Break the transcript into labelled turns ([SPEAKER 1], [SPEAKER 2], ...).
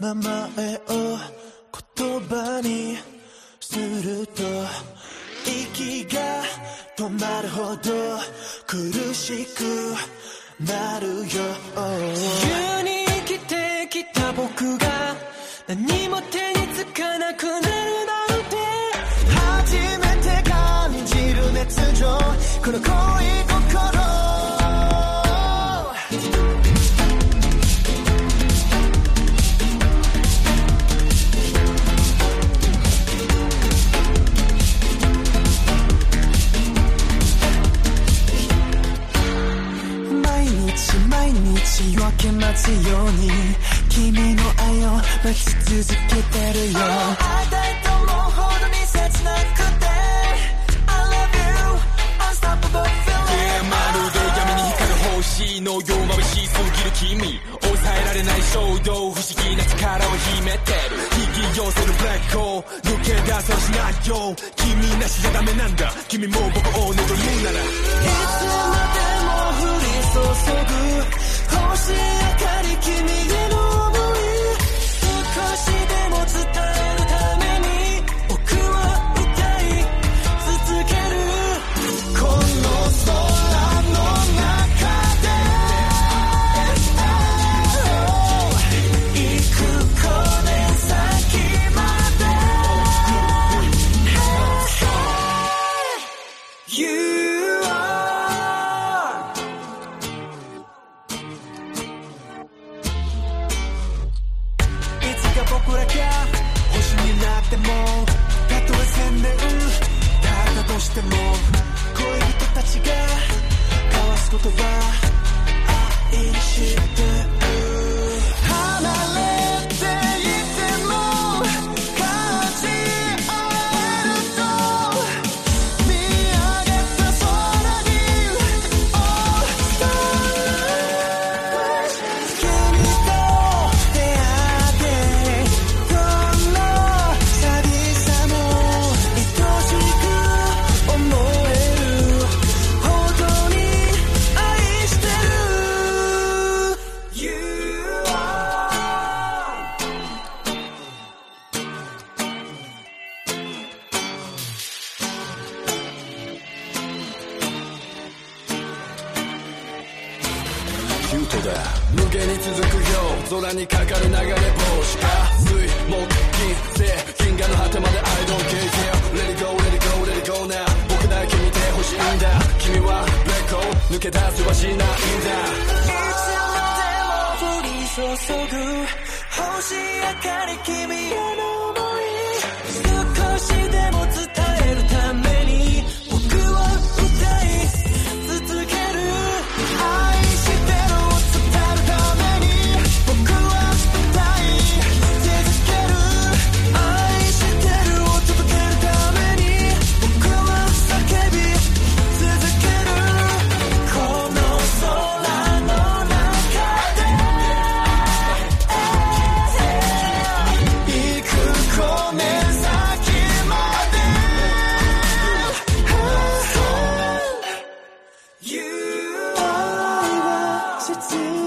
[SPEAKER 1] 名前を言葉にすると息が止まるほど苦しくなるよ。
[SPEAKER 2] 急に生きてきた僕が何も手につかなくなるなんて
[SPEAKER 1] 初めて感じる熱情。この恋け待つように君の愛を待ち続けてるよ。会いたいと思うほどに切なくて。I love you unstoppable feeling
[SPEAKER 3] Yeah まるで闇に光る星のよう眩しすぎる君抑えられない衝動不思議な力を秘めて。る引き寄せるブラックホール抜け出そうしないよ君なしじゃダメなんだ君も僕を望むなら
[SPEAKER 2] いつまでも降り注ぐ星
[SPEAKER 1] てもたとえ宣伝だったとしても恋人たちが交わす言葉愛にして
[SPEAKER 3] キュートだ。無限に続くよ空にかかる流れ星。火水木金星銀河の果てまで I don't care yeah Let it go let it go let it go now 僕だけ見てほしいんだ。君はブレックを抜け出せはしないんだ。
[SPEAKER 2] いつまでも降り注ぐ。星明かり君への
[SPEAKER 1] You are 愛は必